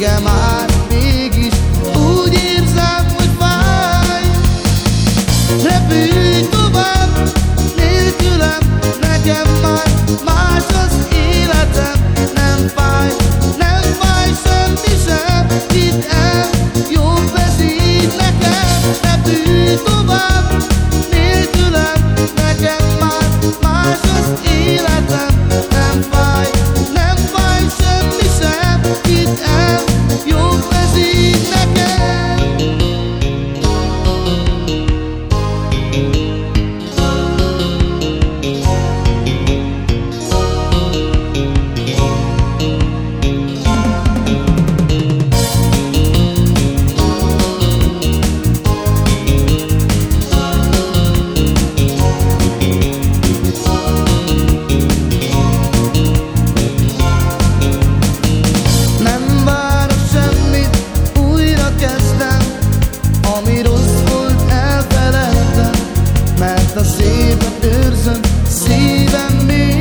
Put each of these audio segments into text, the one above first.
vége már Mégis. Úgy érzem, hogy fáj. Repülj tovább, nélkülem Nekem már más az a szépen őrzöm szívem még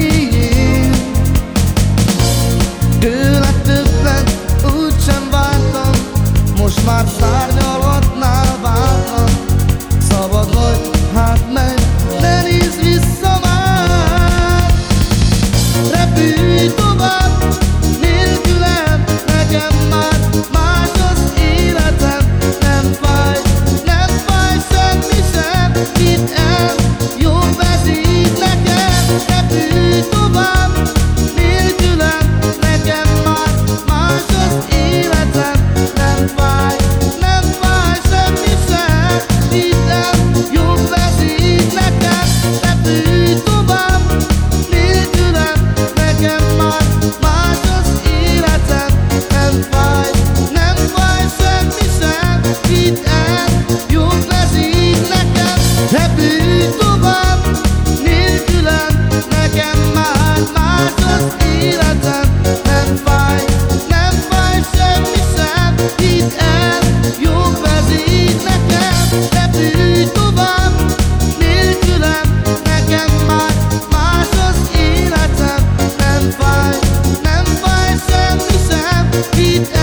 speed